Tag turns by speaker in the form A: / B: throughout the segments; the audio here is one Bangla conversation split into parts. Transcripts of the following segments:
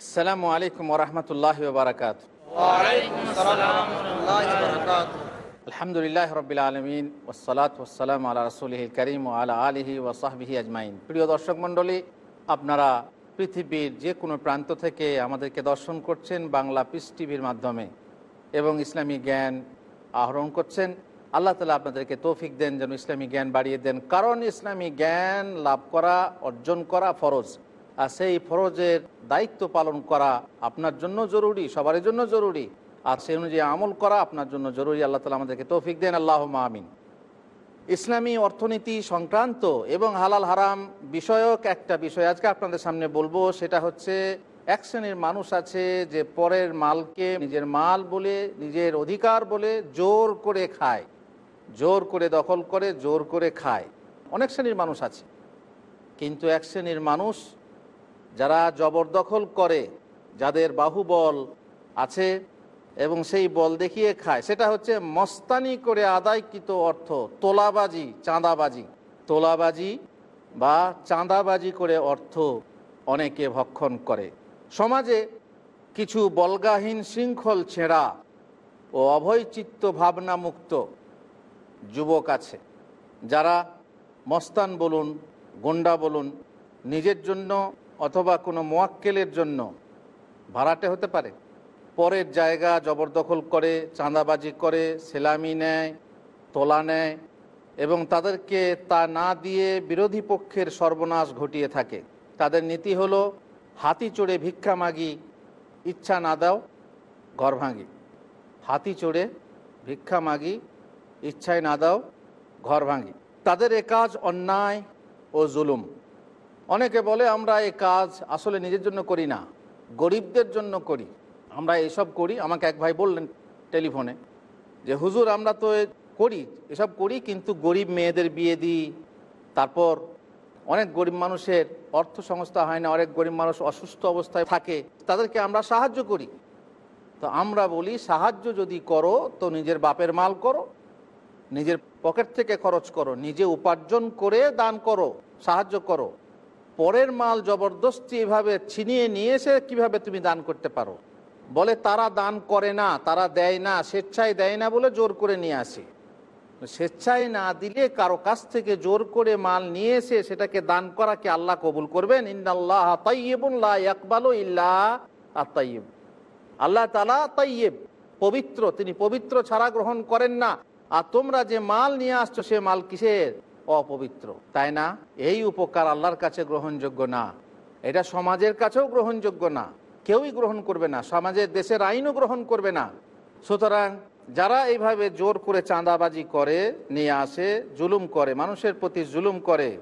A: আসসালামু আলাইকুম ওরহমতুল্লাহ বারকাত আলহামদুলিল্লাহ রবিল আলমিন ওসলাত ওসালাম আল্লাহ রসুলহ করিম ও আলা আলহি ওসাহবিহি আজমাইন। প্রিয় দর্শক মণ্ডলী আপনারা পৃথিবীর যে কোনো প্রান্ত থেকে আমাদেরকে দর্শন করছেন বাংলা পিস টিভির মাধ্যমে এবং ইসলামী জ্ঞান আহরণ করছেন। আল্লাহ তালা আপনাদেরকে তৌফিক দেন যেন ইসলামী জ্ঞান বাড়িয়ে দেন। কারণ ইসলামী জ্ঞান লাভ করা অর্জন করা ফরজ। আর সেই ফরজের দায়িত্ব পালন করা আপনার জন্য জরুরি সবার জন্য জরুরি। আর সেই অনুযায়ী আমল করা আপনার জন্য জরুরি। আল্লাহ তালা আমাদেরকে তৌফিক দেন। আল্লাহ আমিন। ইসলামী অর্থনীতি সংক্রান্ত এবং হালাল হারাম বিষয়ক একটা বিষয় আজকে আপনাদের সামনে বলব। সেটা হচ্ছে, এক শ্রেণির মানুষ আছে যে পরের মালকে নিজের মাল বলে, নিজের অধিকার বলে জোর করে খায়। জোর করে দখল করে, জোর করে খায়। অনেক শ্রেণির মানুষ আছে। কিন্তু এক শ্রেণির মানুষ যারা জবরদখল করে, যাদের বাহুবল আছে এবং সেই বল দেখিয়ে খায়, সেটা হচ্ছে মস্তানি করে আদায়কৃত অর্থ, তোলাবাজি, চাঁদাবাজি। তোলাবাজি বা চাঁদাবাজি করে অর্থ অনেকে ভক্ষণ করে। সমাজে কিছু বলগাহীন শৃঙ্খল ছেঁড়া ও অভয়চিত্ত ভাবনামুক্ত যুবক আছে, যারা মস্তান বলুন গন্ডা বলুন, নিজের জন্য অথবা কোনো মোয়াক্কেলের জন্য ভাড়াটে হতে পারে। পরের জায়গা জবরদখল করে, চাঁদাবাজি করে, সেলামি নেয়, তোলা নেয় এবং তাদেরকে তা না দিয়ে বিরোধী পক্ষের সর্বনাশ ঘটিয়ে থাকে। তাদের নীতি হলো, হাতি চড়ে ভিক্ষা মাগি, ইচ্ছা না দাও, ঘর ভাঙি। হাতি চড়ে ভিক্ষা মাগি, ইচ্ছায় না দাও, ঘর ভাঙি। তাদের এ কাজ অন্যায় ও জুলুম। অনেকে বলে, আমরা এই কাজ আসলে নিজের জন্য করি না, গরিবদের জন্য করি। আমরা এসব করি, আমাকে এক ভাই বললেন টেলিফোনে যে, হুজুর, আমরা তো করি, এসব করি, কিন্তু গরিব মেয়েদের বিয়ে দিই, তারপর অনেক গরিব মানুষের অর্থ সংস্থা হয় না, অনেক গরিব মানুষ অসুস্থ অবস্থায় থাকে, তাদেরকে আমরা সাহায্য করি। তো আমরা বলি, সাহায্য যদি করো, তো নিজের বাপের মাল করো, নিজের পকেট থেকে খরচ করো, নিজে উপার্জন করে দান করো, সাহায্য করো। পরের মাল জবরদস্তি এভাবে ছিনিয়ে নিয়ে এসে কীভাবে তুমি দান করতে পারো? বলে, তারা দান করে না, তারা দেয় না, স্বেচ্ছায় দেয় না বলে জোর করে নিয়ে আসে। স্বেচ্ছায় না দিলে কারও কাছ থেকে জোর করে মাল নিয়ে এসে সেটাকে দান করাকে আল্লাহ কবুল করবেন? ইন্দাল্লাহ আতাইব আল্লাহ তালা তাইয়েব পবিত্র। তিনি পবিত্র ছাড়া গ্রহণ করেন না। আর তোমরা যে মাল নিয়ে আসছো, সে মাল কিসের? অপবিত্র। তাই না? এই উপকার আল্লাহর কাছে গ্রহণযোগ্য না। এটা সমাজের কাছেও গ্রহণযোগ্য না। কেউই গ্রহণ করবে না। সমাজের দেশের আইনও গ্রহণ করবে না। সুতরাং যারা এইভাবে জোর করে চাঁদাবাজি করে, নিয়ে আসে, জুলুম করে, মানুষের প্রতি জুলুম করে,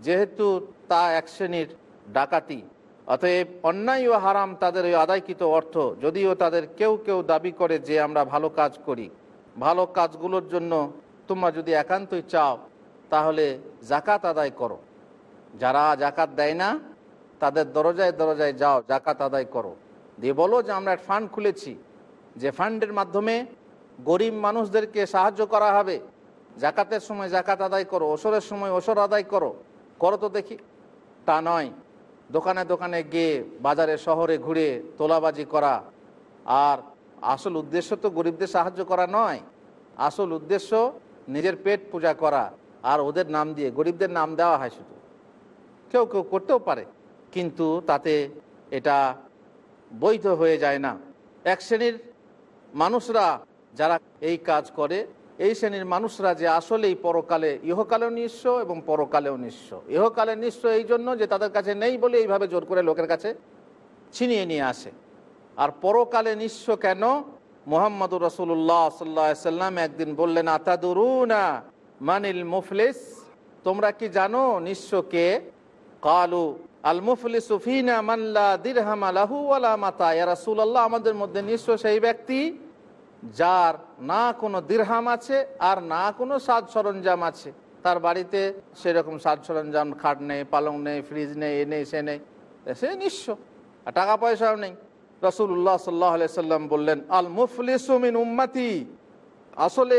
A: যেহেতু তা এক শ্রেণির ডাকাতি, অতএব অন্যায় ও হারাম তাদের ওই আদায়কৃত অর্থ, যদিও তাদের কেউ কেউ দাবি করে যে আমরা ভালো কাজ করি। ভালো কাজগুলোর জন্য তোমরা যদি একান্তই চাও তাহলে জাকাত আদায় করো। যারা জাকাত দেয় না, তাদের দরজায় দরজায় যাও জাকাত আদায় করো। দিয়ে বলো যে আমরা এক ফান্ড খুলেছি। যে ফান্ডের মাধ্যমে গরিব মানুষদেরকে সাহায্য করা হবে। জাকাতের সময় জাকাত আদায় করো ওসরের সময় ওসর আদায় করো। করো তো দেখি। তা নয়। দোকানে দোকানে গিয়ে, বাজারে, শহরে ঘুরে তোলাবাজি করা। আর আসল উদ্দেশ্য তো গরিবদের সাহায্য করা নয়। আসল উদ্দেশ্য নিজের পেট পূজা করা। আর ওদের নাম দিয়ে, গরিবদের নাম দেওয়া হয় শুধু। কেউ কেউ করতেও পারে, কিন্তু তাতে এটা বৈধ হয়ে যায় না। এক শ্রেণির মানুষরা যারা এই কাজ করে, এই শ্রেণির মানুষরা যে আসলেই পরকালে, ইহকালেও নিঃস্ব এবং পরকালেও নিঃস্ব। ইহকালে নিঃস্ব এই জন্য যে তাদের কাছে নেই বলে এইভাবে জোর করে লোকের কাছে ছিনিয়ে নিয়ে আসে। আর পরকালে নিঃস্ব কেন? মোহাম্মদুর রসুল্লাহ সাল্লা সাল্লাম একদিন বললেন, আতাদুরুনা মানিল মুফলিস, তোমরা কি জানো নিঃস্বকে কালু, আল মুফলি সুফিনা মাল্লা দিরহাম আমাদের মধ্যে নিঃস্ব সেই ব্যক্তি যার না কোনো দিরহাম আছে আর না কোনো সাজ সরঞ্জাম আছে। তার বাড়িতে সেরকম সাজ সরঞ্জাম, খাট নেই, পালং নেই, ফ্রিজ নেই, এ নেই, সে নেই। সে নিঃস্ব আর টাকা পয়সাও নেই। রসুল্লাহ সাল্লাহ সাল্লাম বললেন, আল মুফলিসুমিন উম্মাতি। আসলে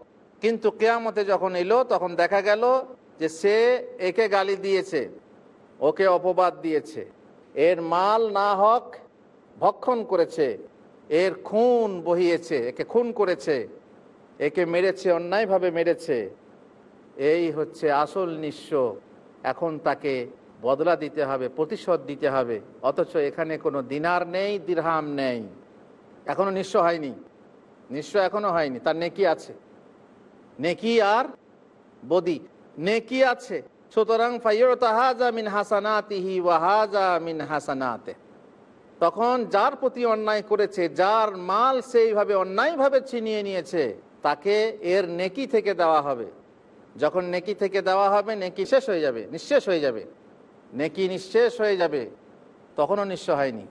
A: কিন্তু কেয়ামতে যখন এলো, তখন দেখা গেল যে সে একে গালি দিয়েছে, ওকে অপবাদ দিয়েছে। এর মাল না হক ভক্ষণ করেছে, এর খুন বহিয়েছে, একে খুন করেছে, একে মেরেছে, অন্যায়ভাবে মেরেছে। এই হচ্ছে আসল নিঃস্ব। এখন তাকে বদলা দিতে হবে, প্রতিশোধ দিতে হবে। অথচ এখানে কোনো দিনার নেই, দিরহাম নেই। এখনও নিঃস্ব হয়নি। নিঃস্ব এখনও হয়নি, তার নেকি আছে। নেকি আর বদি। নেকি আছে। সুতরাং মিন হাসানাতিহি ওয়াহাজা মিন হাসানাতে। তখন যার প্রতি অন্যায় করেছে, যার মাল সেইভাবে অন্যায়ভাবে ছিনিয়ে নিয়েছে, তাকে এর নেকি থেকে দেওয়া হবে। যখন নেকি থেকে দেওয়া হবে, নেকি শেষ হয়ে যাবে, নিঃশেষ হয়ে যাবে। নেকি নিঃশেষ হয়ে যাবে। তখনও নিঃস্ব হয়নি।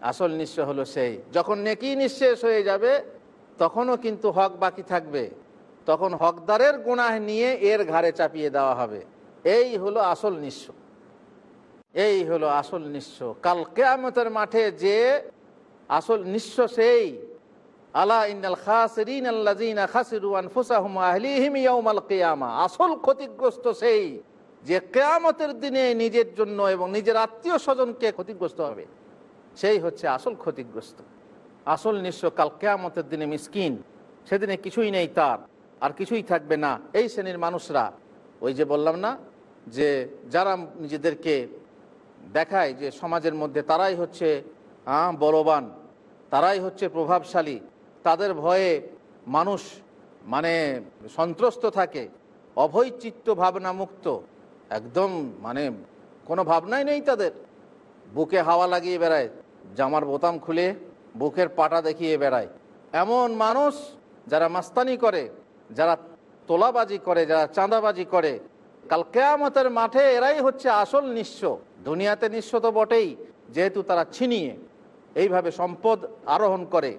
A: আসল নিঃস্ব হলো সেই। যখন নেকি নিঃশেষ হয়ে যাবে, তখনও কিন্তু হক বাকি থাকবে। তখন হকদারের গুনাহ নিয়ে এর ঘাড়ে চাপিয়ে দেওয়া হবে। এই হলো আসল নিঃস্ব। এই হলো আসল নিঃস্ব। কাল কেয়ামতের মাঠে যে আসল নিঃস্ব সেই। আলা আসল ক্ষতিগ্রস্ত সেই যে কেয়ামতের দিনে নিজের জন্য এবং নিজের আত্মীয় স্বজনকে ক্ষতিগ্রস্ত হবে। সেই হচ্ছে আসল ক্ষতিগ্রস্ত। আসল নিঃস্ব কাল কেয়ামতের দিনে সেদিনে কিছুই নেই তার। আর কিছুই থাকবে না। এই শ্রেণির মানুষরা, ওই যে বললাম না, যে যারা নিজেদেরকে দেখায় যে সমাজের মধ্যে তারাই হচ্ছে বলবান, তারাই হচ্ছে প্রভাবশালী, তাদের ভয়ে মানুষ মানে সন্ত্রস্ত থাকে অভয় চিত্ত ভাবনা মুক্ত একদম মানে কোনো ভাবনাই নেই তাদের। বুকে হাওয়া লাগিয়ে বেড়ায়, জামার বোতাম খুলে বুকের পাটা দেখিয়ে বেড়ায়। এমন মানুষ যারা মাস্তানি করে যারা তোলাবাজি করে, যারা চাঁদাবাজি করে, কাল কেয়ামতের মাঠে এরাই হচ্ছে আসল নিঃস্ব। দুনিয়াতে নিঃস্ব তো বটেই, যেহেতু তারা ছিনিয়ে এইভাবে সম্পদ আরোহণ করে।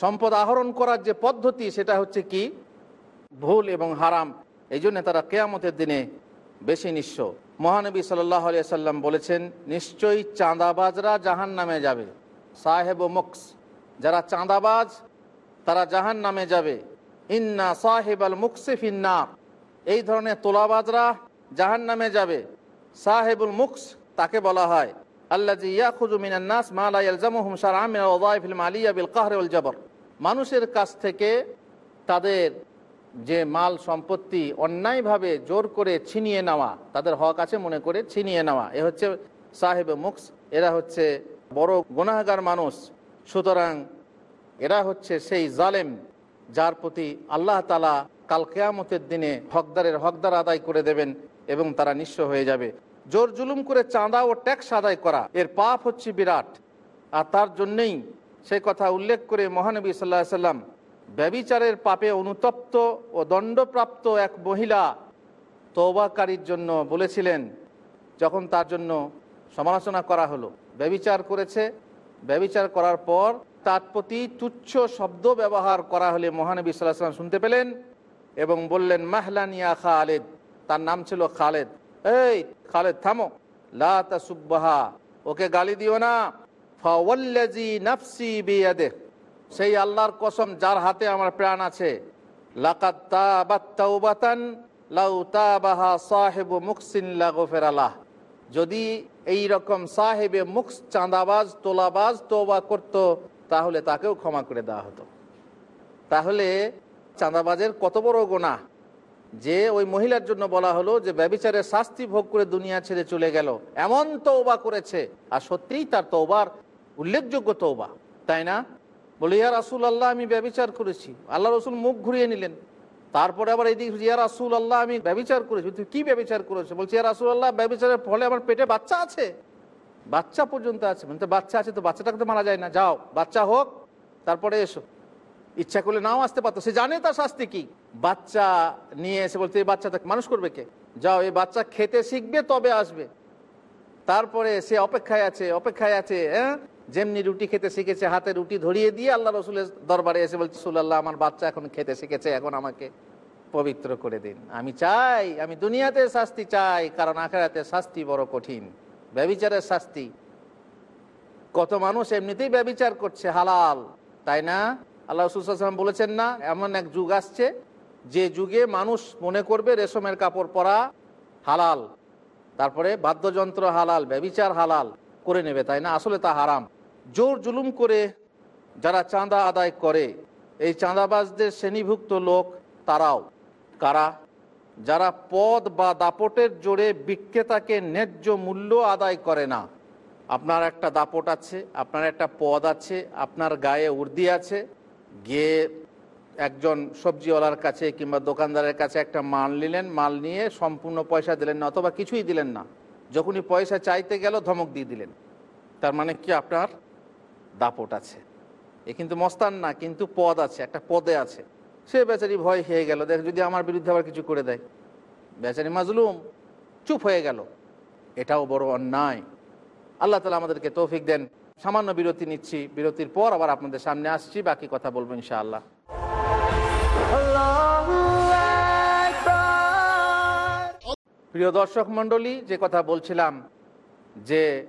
A: সম্পদ আহরণ করার যে পদ্ধতি, সেটা হচ্ছে কি? ভুল এবং হারাম। এই তারা কেয়ামতের দিনে বেশি নিঃস্ব। মহানবী সাল্লাহ আলিয়া সাল্লাম বলেছেন, নিশ্চয়ই চাঁদাবাজরা জাহান নামে যাবে। সাহেব ও মুক্স, যারা চাঁদাবাজ, তারা জাহান নামে যাবে। ইন্না সাহেব আল মুকসিফিন্না এই ধরনের তোলাবাজরা জাহান নামে যাবে। সাহেবুল মুক্স তাকে বলা হয়। মানুষের কাছ থেকে তাদের যে মাল সম্পত্তি অন্যায়ভাবে জোর করে ছিনিয়ে নেওয়া, তাদের হক আছে মনে করে ছিনিয়ে নেওয়া, এ হচ্ছে সাহেবে মুক্স এরা হচ্ছে বড় গুনাহগার মানুষ। সুতরাং এরা হচ্ছে সেই জালেম। যার প্রতি আল্লাহ তালা কাল কেয়ামতের দিনে হকদারের হকদার আদায় করে দেবেন এবং তারা নিঃস্ব হয়ে যাবে। জোর জুলুম করে চাঁদা ও ট্যাক্স আদায় করা, এর পাপ হচ্ছে বিরাট। আর তার জন্যেই সেই কথা উল্লেখ করে মহানবী সাল্লাহ সাল্লাম, ব্যবিচারের পাপে অনুতপ্ত ও দণ্ডপ্রাপ্ত এক মহিলা তৌবাকারীর জন্য বলেছিলেন, যখন তার জন্য সমালোচনা করা হলো। ব্যবিচার করেছে, ব্যবিচার করার পর তার প্রতি তুচ্ছ শব্দ ব্যবহার করা হলে মহানবী সাল্লাহ সাল্লাম শুনতে পেলেন এবং বললেন মাহলানিয়া খালেদ। তার নাম ছিল খালেদ। এই খালেদ, থামো। লা ওকে গালি দিও না। নাফসি বিয়াদে সেই আল্লাহর কসম, যার হাতে আমার প্রাণ আছে। লাউ সাহেবু যদি এই রকম সাহেবে মুখ চাঁদাবাজ, তোলাবাজ তোবা করত তাহলে তাকেও ক্ষমা করে দেওয়া হতো। তাহলে চাঁদাবাজের কত বড় গোনা যে ওই মহিলার জন্য বলা হলো যে ব্যবিচারের শাস্তি ভোগ করে দুনিয়া ছেড়ে চলে গেল। এমন তৌবা করেছে। আর সত্যিই তার তৌবার উল্লেখযোগ্য তৌবা তাই না? বলে, ইয়া রাসুল আল্লাহ আমি ব্যবিচার করেছি। আল্লাহ রসুল মুখ ঘুরিয়ে নিলেন। তারপরে আবার এই দিক ইয়া রাসুল আল্লাহ আমি ব্যবিচার করেছি। তুই কি ব্যবিচার করেছে? বলছি, ইয়া রাসুল আল্লাহ ব্যবিচারের ফলে আমার পেটে বাচ্চা আছে। বাচ্চা পর্যন্ত আছে। মানে বাচ্চা আছে তো, বাচ্চাটাকে তো মারা যায় না। যাও, বাচ্চা হোক, তারপরে এসো। ইচ্ছা করলে নাও আসতে পারতো। সে জানে তার শাস্তি কি? বাচ্চা নিয়ে এসে বলতে, এই বাচ্চাটাকে মানুষ করবে কে? যাও, এই বাচ্চা খেতে শিখবে, তবে আসবে। তারপরে সে অপেক্ষায় আছে অপেক্ষায় আছে হ্যাঁ যেমনি রুটি খেতে শিখেছে, হাতে রুটি ধরিয়ে দিয়ে আল্লাহ রসুলের দরবারে এসে বলছে সুল্লাহ আমার বাচ্চা এখন খেতে শিখেছে, এখন আমাকে পবিত্র করে দিন। আমি চাই, আমি দুনিয়াতে শাস্তি চাই, কারণ আখেরাতে শাস্তি বড় কঠিন। ব্যবিচারের শাস্তি। কত মানুষ এমনিতেই ব্যবিচার করছে, হালাল, তাই না? আল্লাহ রসুলাম বলেছেন না, এমন এক যুগ আসছে, যে যুগে মানুষ মনে করবে রেশমের কাপড় পরা হালাল, তারপরে বাদ্যযন্ত্র হালাল, ব্যবিচার হালাল করে নেবে, তাই না? আসলে তা হারাম। জোর জুলুম করে যারা চাঁদা আদায় করে, এই চাঁদাবাজদের শ্রেণীভুক্ত লোক তারাও। কারা? যারা পদ বা দাপটের জোরে বিক্রেতাকে ন্যায্য মূল্য আদায় করে না। আপনার একটা দাপট আছে, আপনার একটা পদ আছে, আপনার গায়ে উর্দি আছে, গিয়ে একজন সবজিওয়ালার কাছে কিংবা দোকানদারের কাছে একটা মাল নিলেন, মাল নিয়ে সম্পূর্ণ পয়সা দিলেন না অথবা কিছুই দিলেন না। যখনই পয়সা চাইতে গেল ধমক দিয়ে দিলেন। তার মানে কি আপনার দাপট আছে? এ কিন্তু মস্তান না, কিন্তু পদ আছে, একটা পদে আছে। সে বেচারি ভয় খেয়ে গেল। দেখ, যদি আমার বিরুদ্ধে আবার কিছু করে দেয়। বেচারি মাজলুম, চুপ হয়ে গেল। এটাও বড় অন্যায়। আল্লাহ তালা আমাদেরকে তৌফিক দেন। সামান্য বিরতি নিচ্ছি। বিরতির পর আবার আপনাদের সামনে আসছি। বাকি কথা বলব ইনশাআল্লাহ। প্রিয় দর্শক মণ্ডলী, যে কথা বলছিলাম যে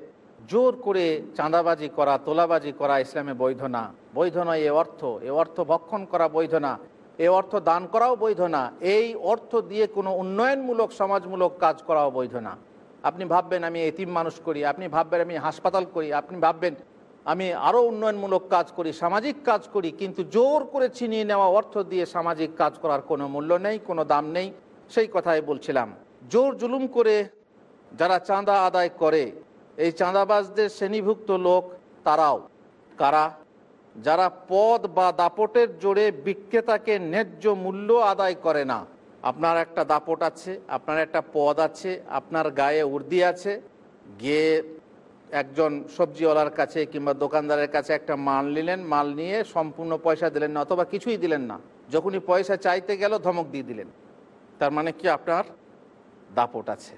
A: জোর করে চাঁদাবাজি করা, তোলাবাজি করা ইসলামে বৈধ না। বৈধ নয়, এ অর্থ। এ অর্থ ভক্ষণ করা বৈধ না। এ অর্থ দান করাও বৈধ না, এই অর্থ দিয়ে কোনো উন্নয়নমূলক, সমাজমূলক কাজ করাও বৈধ না। আপনি ভাববেন আমি এতিম মানুষ করি, আপনি ভাববেন আমি হাসপাতাল করি, আপনি ভাববেন আমি আরও উন্নয়নমূলক কাজ করি, সামাজিক কাজ করি, কিন্তু জোর করে ছিনিয়ে নেওয়া অর্থ দিয়ে সামাজিক কাজ করার কোনো মূল্য নেই, কোনো দাম নেই, সেই কথাই বলছিলাম। জোর জুলুম করে যারা চাঁদা আদায় করে, এই চাঁদাবাজদের শ্রেণীভুক্ত লোক তারাও। কারা? যারা পদ বা দাপটের জোরে বিক্রেতাকে ন্যায্য মূল্য আদায় করে না। আপনার একটা দাপট আছে, আপনার একটা পদ আছে, আপনার গায়ে উর্দি আছে, গিয়ে একজন সবজিওয়ালার কাছে কিংবা দোকানদারের কাছে একটা মাল নিলেন, মাল নিয়ে সম্পূর্ণ পয়সা দিলেন না অথবা কিছুই দিলেন না। যখনই পয়সা চাইতে গেল, ধমক দিয়ে দিলেন। তার মানে কি আপনার দাপট আছে?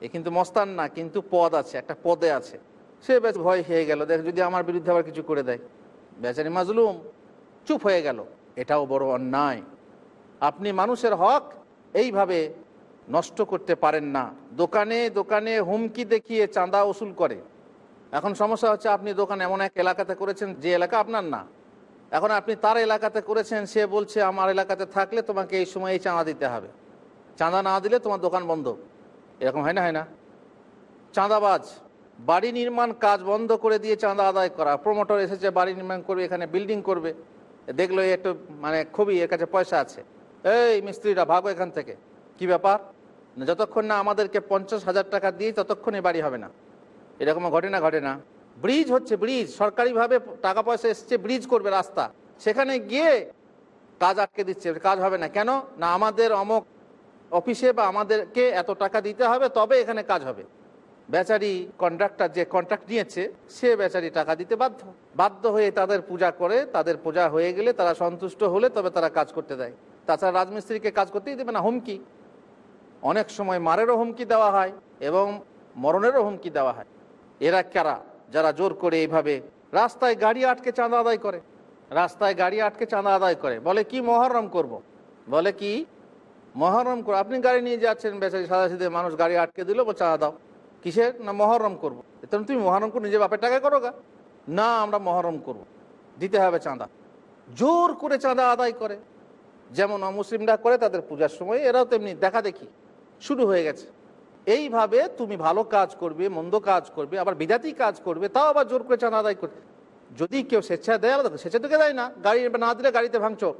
A: এ কিন্তু মস্তান না, কিন্তু পদ আছে, একটা পদে আছে। সে বেশ ভয় খেয়ে গেল। দেখ, যদি আমার বিরুদ্ধে আবার কিছু করে দেয়। বেচারি মাজলুম, চুপ হয়ে গেল। এটাও বড় অন্যায়। আপনি মানুষের হক এইভাবে নষ্ট করতে পারেন না। দোকানে দোকানে হুমকি দেখিয়ে চাঁদা ওসুল করে। এখন সমস্যা হচ্ছে আপনি দোকান এমন এক এলাকাতে করেছেন যে এলাকা আপনার না। এখন আপনি তার এলাকাতে করেছেন, সে বলছে, আমার এলাকাতে থাকলে তোমাকে এই সময় এই চাঁদা দিতে হবে। চাঁদা না দিলে তোমার দোকান বন্ধ। এরকম হয় না হয় না? চাঁদাবাজ। বাড়ি নির্মাণ কাজ বন্ধ করে দিয়ে চাঁদা আদায় করা। প্রমোটর এসেছে, বাড়ি নির্মাণ করবে, এখানে বিল্ডিং করবে। দেখল একটু মানে খুবই এর কাছে পয়সা আছে। এই মিস্ত্রিরা, ভাগো এখান থেকে। কি ব্যাপার? যতক্ষণ না আমাদেরকে পঞ্চাশ হাজার টাকা দিয়ে ততক্ষণে বাড়ি হবে না। এরকম ঘটে না ঘটে না। ব্রিজ হচ্ছে ব্রিজ সরকারিভাবে টাকা পয়সা এসছে ব্রিজ করবে রাস্তা। সেখানে গিয়ে কাজ আটকে দিচ্ছে, কাজ হবে না। কেন? না, আমাদের অমক অফিসে বা আমাদেরকে এত টাকা দিতে হবে, তবে এখানে কাজ হবে। বেচারি কন্ট্রাক্টর যে কন্ট্রাক্ট নিয়েছে, সে বেচারি টাকা দিতে বাধ্য। বাধ্য হয়ে তাদের পূজা করে, তাদের পূজা হয়ে গেলে তারা সন্তুষ্ট হলে তবে তারা কাজ করতে দেয়। তাছাড়া রাজমিস্ত্রিকে কাজ করতেই দেবে না, হুমকি। অনেক সময় মারেরও হুমকি দেওয়া হয় এবং মরণেরও হুমকি দেওয়া হয়। এরা কারা? যারা জোর করে এইভাবে রাস্তায় গাড়ি আটকে চাঁদা আদায় করে। রাস্তায় গাড়ি আটকে চাঁদা আদায় করে। বলে কি মহরম করব। বলে কি মহরম করো আপনি গাড়ি নিয়ে যাচ্ছেন বেচারি সাদা সিধে মানুষ গাড়ি আটকে দিল চাঁদা দাও। কিসের? না মহরম করব। তাহলে তুমি মহরম করে নিজে বাপের টাকা করো গা। না, আমরা মহরম করব। দিতে হবে চাঁদা। জোর করে চাঁদা আদায় করে। যেমন অমুসলিমরা করে তাদের পূজার সময়, এরাও তেমনি দেখা দেখি। শুরু হয়ে গেছে। এইভাবে তুমি ভালো কাজ করবে, মন্দ কাজ করবে, আবার বিজাতি কাজ করবে, তাও আবার জোর করে চাঁদা আদায় করবে যদি কেউ স্বেচ্ছা দেয়, আলাদা স্বেচ্ছা থেকে দেয় না। গাড়ি না দিলে গাড়িতে ভাঙচুর।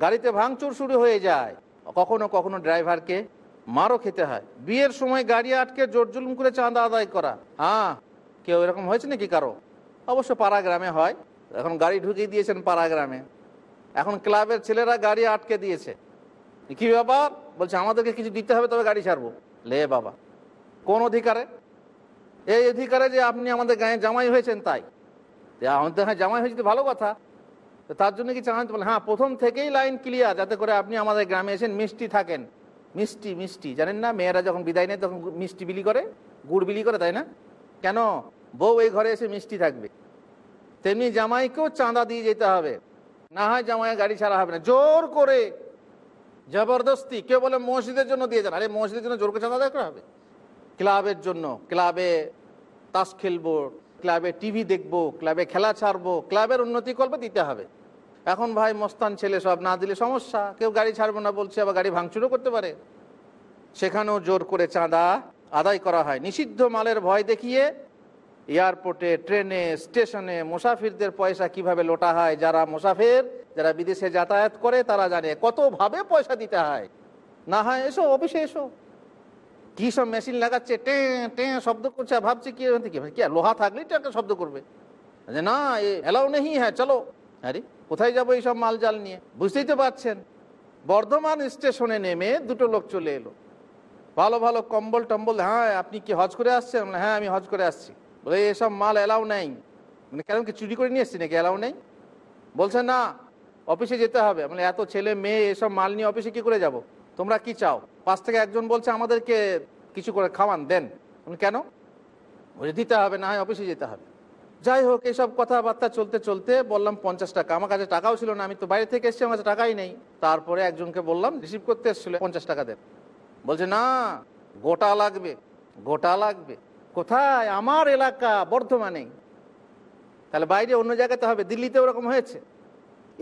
A: গাড়িতে ভাঙচুর শুরু হয়ে যায়। কখনো কখনো ড্রাইভারকে মারও খেতে হয়। বিয়ের সময় গাড়ি আটকে জোর জুলুম করে চাঁদা আদায় করা। হ্যাঁ কেউ এরকম হয়েছে নাকি কারও? অবশ্য পাড়া গ্রামে হয়। এখন গাড়ি ঢুকিয়ে দিয়েছেন পাড়া গ্রামে। এখন ক্লাবের ছেলেরা গাড়ি আটকে দিয়েছে। কি ব্যাপার? বলছে, আমাদেরকে কিছু দিতে হবে, তবে গাড়ি ছাড়বো। লে বাবা, কোন অধিকারে? এই অধিকারে যে আপনি আমাদের গায়ে জামাই হয়েছেন তাই। আমাদের হ্যাঁ জামাই হয়েছে ভালো কথা। তার জন্য কি বলে হ্যাঁ প্রথম থেকেই লাইন ক্লিয়ার, যাতে করে আপনি আমাদের গ্রামে এসেন মিষ্টি থাকেন। মিষ্টি মিষ্টি। জানেন না? মেয়েরা যখন বিদায় নেয়, তখন মিষ্টি বিলি করে, গুড় বিলি করে, তাই না? কেন? বউ এই ঘরে এসে মিষ্টি থাকবে। তেমনি জামাইকেও চাঁদা দিয়ে যেতে হবে। না হয় জামাই গাড়ি ছাড়া হবে না। জোর করে। জবরদস্তি। কেউ বলে মসজিদের জন্য দিয়ে যান। আরে মসজিদের জন্য জোর করে চাঁদা দেখা হবে? ক্লাবের জন্য। ক্লাবে তাস খেলব, ক্লাবে টিভি দেখব, ক্লাবে খেলা ছাড়বো, ক্লাবের উন্নতি করবে দিতে হবে। এখন ভাই মস্তান ছেলে সব না দিলে সমস্যা। কেউ গাড়ি ছাড়বো না বলছে, আবার গাড়ি ভাঙচুরও করতে পারে। সেখানেও জোর করে চাঁদা আদায় করা হয়। নিষিদ্ধ মালের ভয় দেখিয়ে এয়ারপোর্টে, ট্রেনে, স্টেশনে মুসাফিরদের পয়সা কীভাবে লোটা হয়, যারা মুসাফির, যারা বিদেশে যাতায়াত করে, তারা জানে কতভাবে পয়সা দিতে হয়। না হয় এসো, অফিসে এসো। কি সব মেশিন লাগাচ্ছে? টে টে শব্দ করছে ভাবছে কি কি লোহা থাকলেই তো একটা শব্দ করবে। যে না এলাও নেই হ্যাঁ চলো। আরে কোথায় যাব এইসব মাল জাল নিয়ে? বুঝতেই তো পারছেন। বর্ধমান স্টেশনে নেমে দুটো লোক চলে এলো। ভালো ভালো কম্বল টম্বল হ্যাঁ আপনি কি হজ করে আসছেন? হ্যাঁ আমি হজ করে আসছি। বলে এসব মাল এলাও নেই। মানে কেন কি চুরি করে নিয়ে এসছি নাকি? এলাও নেই? বলছে, না, অফিসে যেতে হবে। মানে এত ছেলে মেয়ে এসব মাল নিয়ে অফিসে কি করে যাব। তোমরা কি চাও? পাশ থেকে একজন বলছে, আমাদেরকে কিছু করে খাওয়ান, দেন। কেন? বলে, দিতে হবে, না হয় অফিসে যেতে হবে। যাই হোক এইসব কথাবার্তা চলতে চলতে বললাম পঞ্চাশ টাকা। আমার কাছে টাকাও ছিল না, আমি তো বাইরে থেকে এসেছি, আমার কাছে টাকাই নেই। তারপরে একজনকে বললাম, রিসিভ করতে এসেছিল পঞ্চাশ টাকা দেন। বলছে, না, গোটা লাগবে গোটা লাগবে। কোথায়? আমার এলাকা, বর্ধমানে। তাহলে বাইরে অন্য জায়গাতে হবে, দিল্লিতে ওরকম হয়েছে।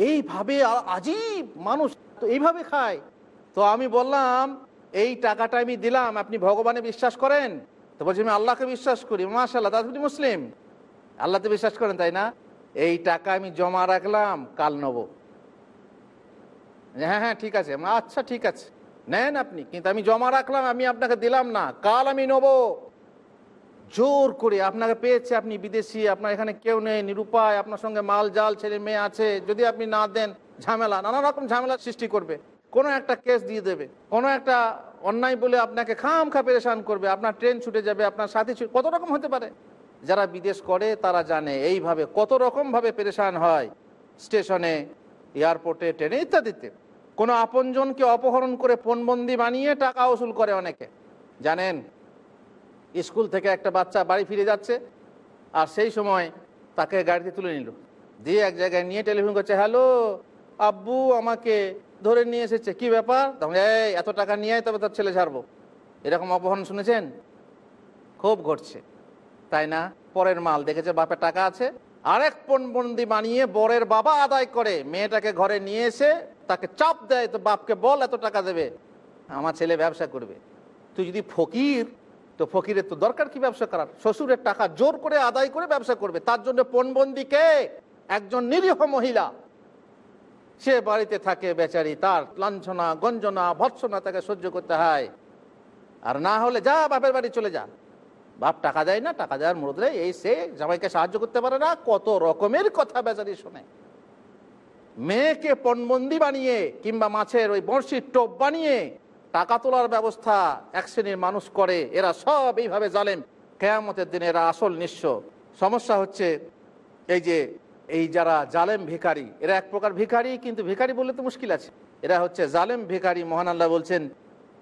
A: এইভাবে আজীব মানুষ, তো এইভাবে খায়। তো আমি বললাম, এই টাকাটা আমি দিলাম, আপনি ভগবানে বিশ্বাস করেন? তো বলছি, আমি আল্লাহকে বিশ্বাস করি মাশাল্লাহ তাহলে মুসলিম। আল্লাহতে বিশ্বাস করেন, তাই না? এই টাকা আমি জমা রাখলাম, কাল নেব। হ্যাঁ হ্যাঁ ঠিক আছে। আচ্ছা ঠিক আছে। নেন আপনি, কিন্তু আমি জমা রাখলাম, আমি আপনাকে দিলাম না, কাল আমি নেব। জোর করে, আপনাকে পেয়েছে আপনি বিদেশি, আপনার এখানে কেউ নেই, নিরুপায়, আপনার সঙ্গে মাল জাল, ছেলে মেয়ে আছে, যদি আপনি না দেন, ঝামেলা, নানা রকম ঝামেলা সৃষ্টি করবে। কোনো একটা কেস দিয়ে দেবে, কোনো একটা অন্যায় বলে আপনাকে খাম খা পেরেশান করবে, আপনার ট্রেন ছুটে যাবে, আপনার সাথী ছুটে কত রকম হতে পারে? যারা বিদেশ করে, তারা জানে এইভাবে কত রকমভাবে পেরেশান হয় স্টেশনে, এয়ারপোর্টে, ট্রেনে ইত্যাদিতে। কোনো আপনজনকে অপহরণ করে ফোনবন্দি বানিয়ে টাকা ওসুল করে অনেকে। জানেন, স্কুল থেকে একটা বাচ্চা বাড়ি ফিরে যাচ্ছে, আর সেই সময় তাকে গাড়িতে তুলে নিল। দিয়ে এক জায়গায় নিয়ে টেলিফোন করছে, হ্যালো, আব্বু আমাকে ধরে নিয়ে এসেছে, কি ব্যাপার? তখন এত টাকা নিয়ে তবে তার ছেলে ছাড়বো। এরকম অপহরণ শুনেছেন? খুব ঘটছে। তাই না? পরের মাল দেখেছে, বাপের টাকা আছে। আরেক পণবন্দি বানিয়ে বরের বাবা আদায় করে। মেয়েটাকে ঘরে নিয়ে এসে তাকে চাপ দেয় তো বাপকে বল, এত টাকা দেবে। আমার ছেলে ব্যবসা করবে। তুই যদি ফকির, তো ফকিরের তো দরকার কি ব্যবসা করার? শ্বশুরের টাকা জোর করে আদায় করে ব্যবসা করবে। তার জন্য পণবন্দি কে? একজন নিরীহ মহিলা। সে বাড়িতে থাকে বেচারি, তার লাঞ্ছনা, গঞ্জনা, ভৎসনা তাকে সহ্য করতে হয়। আর না হলে যা, বাপের বাড়ি চলে যা। বাপ টাকা দেয় না, টাকা দেওয়ার মুরদে এই সে জামাইকে সাহায্য করতে পারে না, কত রকমের কথা বেচারি শোনে। মেয়েকে পণবন্দি বানিয়ে কিংবা মাছের ওই বড়শির টোপ বানিয়ে টাকা তোলার ব্যবস্থা এক শ্রেণির মানুষ করে, এরা সব এইভাবে জালেম। কেয়ামতের দিনে এরা আসল নিঃস্ব। সমস্যা হচ্ছে এই যে, এই যারা জালেম ভিখারি, এরা এক প্রকার ভিখারি, কিন্তু ভিখারি বললে তো মুশকিল আছে। এরা হচ্ছে জালেম ভিখারি, মহান আল্লাহ বলছেন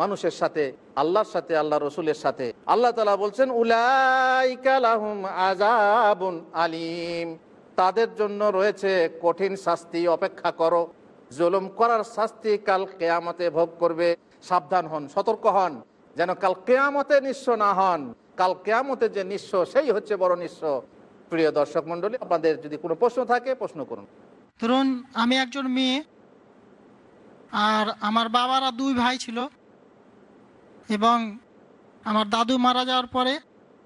A: মানুষের সাথে, আল্লাহর সাথে আল্লাহ রসুলের সাথে। আল্লাহ তালা বলছেন উলাইকালাহুম আজাবুন আলিম। তাদের জন্য রয়েছে কঠিন শাস্তি, অপেক্ষা করো। জুলুম করার শাস্তি কাল কেয়ামতে ভোগ করবে। সাবধান হন, সতর্ক হন। যেন কাল কেয়ামতে নিঃস্ব না হন। কাল কেয়ামতে যে নিঃস্ব, সেই হচ্ছে বড় নিঃস্ব। প্রিয় দর্শক মন্ডলী আপনাদের যদি কোনো প্রশ্ন থাকে, প্রশ্ন করুন।
B: ধরুন, আমি একজন মেয়ে, আর আমার বাবারা দুই ভাই ছিল। এবং আমার দাদু মারা যাওয়ার পরে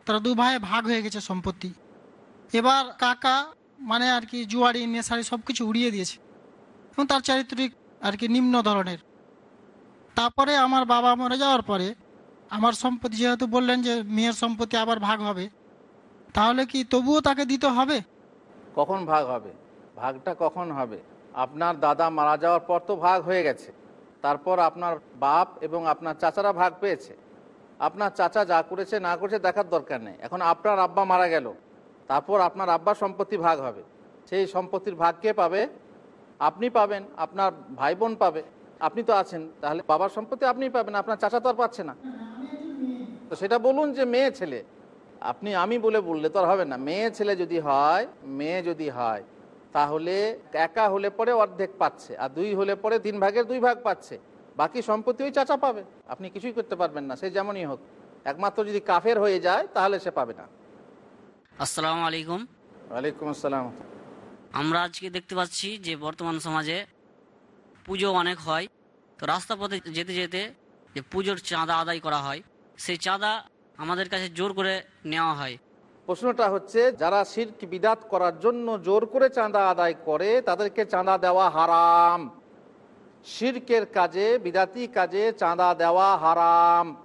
B: তারা দু ভাই ভাগ হয়ে গেছে সম্পত্তি। এবার কাকা মানে আর কি জুয়ারি নেশারি সব কিছু উড়িয়ে দিয়েছে এবং তার চারিত্রিক আর কি নিম্ন ধরনের। তারপরে আমার বাবা মরে যাওয়ার পরে আমার সম্পত্তি যেহেতু বললেন যে মেয়ের সম্পত্তি আবার ভাগ হবে, তাহলে কি তবুও তাকে দিতে হবে?
A: কখন ভাগ হবে? ভাগটা কখন হবে? আপনার দাদা মারা যাওয়ার পর তো ভাগ হয়ে গেছে। তারপর আপনার বাপ এবং আপনার চাচারা ভাগ পেয়েছে। আপনার চাচা যা করেছে, না করেছে দেখার দরকার নেই। এখন আপনার আব্বা মারা গেল, তারপর আপনার আব্বা সম্পত্তি ভাগ হবে। সেই সম্পত্তির ভাগ কে পাবে? আপনি পাবেন, আপনার ভাই বোন পাবে। আপনি তো আছেন, তাহলে বাবার সম্পত্তি আপনিই পাবেন, আপনার চাচা তো আর পাচ্ছে না। তো সেটা বলুন যে মেয়ে, ছেলে। আপনি আমি বলে বললে তো আর হবে না। মেয়ে, ছেলে যদি হয়, মেয়ে যদি হয় তাহলে একা হলে পরে অর্ধেক পাচ্ছে আর দুই হলে পরে তিন ভাগের দুই ভাগ পাচ্ছে বাকি সম্পত্তি ওই চাচা পাবে। আপনি কিছুই করতে পারবেন না সে যেমনই হোক। একমাত্র যদি কাফের হয়ে যায় তাহলে সে পাবে না।
C: আসসালামু আলাইকুম।
A: ওয়ালাইকুম আসসালাম।
C: আমরা আজকে দেখতে পাচ্ছি যে বর্তমান সমাজে পুজো অনেক হয়। তো রাস্তা পথে যেতে যেতে যে পুজোর চাঁদা আদায় করা হয় সেই চাঁদা আমাদের কাছে জোর করে নেওয়া হয়।
A: প্রশ্নটা হচ্ছে, যারা শির্ক বিদাত করার জন্য জোর করে চাঁদা আদায় করে, তাদেরকে চাঁদা দেওয়া হারাম। শির্কের কাজে, বিদাতি কাজে চাঁদা দেওয়া হারাম।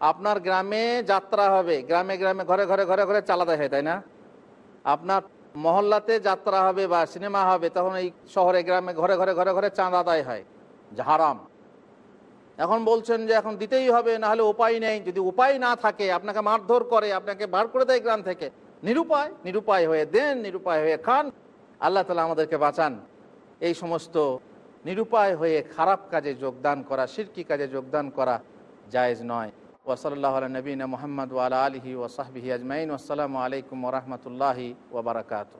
A: আপনার গ্রামে যাত্রা হবে, গ্রামে গ্রামে ঘরে ঘরে ঘরে ঘরে চালাতে হয় তাই না? আপনার মহল্লাতে যাত্রা হবে বা সিনেমা হবে, তখন এই শহরে, গ্রামে ঘরে ঘরে ঘরে ঘরে চাঁদা আদায় হয় হারাম। এখন বলছেন যে এখন দিতেই হবে না হলে উপায় নেই। যদি উপায় না থাকে, আপনাকে মারধর করে, আপনাকে বার করে দেয় গ্রাম থেকে, নিরুপায় নিরুপায় হয়ে দেন, নিরুপায় হয়ে খান। আল্লাহ তালা আমাদেরকে বাঁচান। এই সমস্ত নিরুপায় হয়ে খারাপ কাজে যোগদান করা, সিরকি কাজে যোগদান করা জায়েজ নয়। ওসলাল্লাহ নবীন মোহাম্মদ ওয়ালা আলহি ওসাহবিহি আজমাইন। আসসালামু আলাইকুম ওরহমতুল্লাহি ওবরাকাত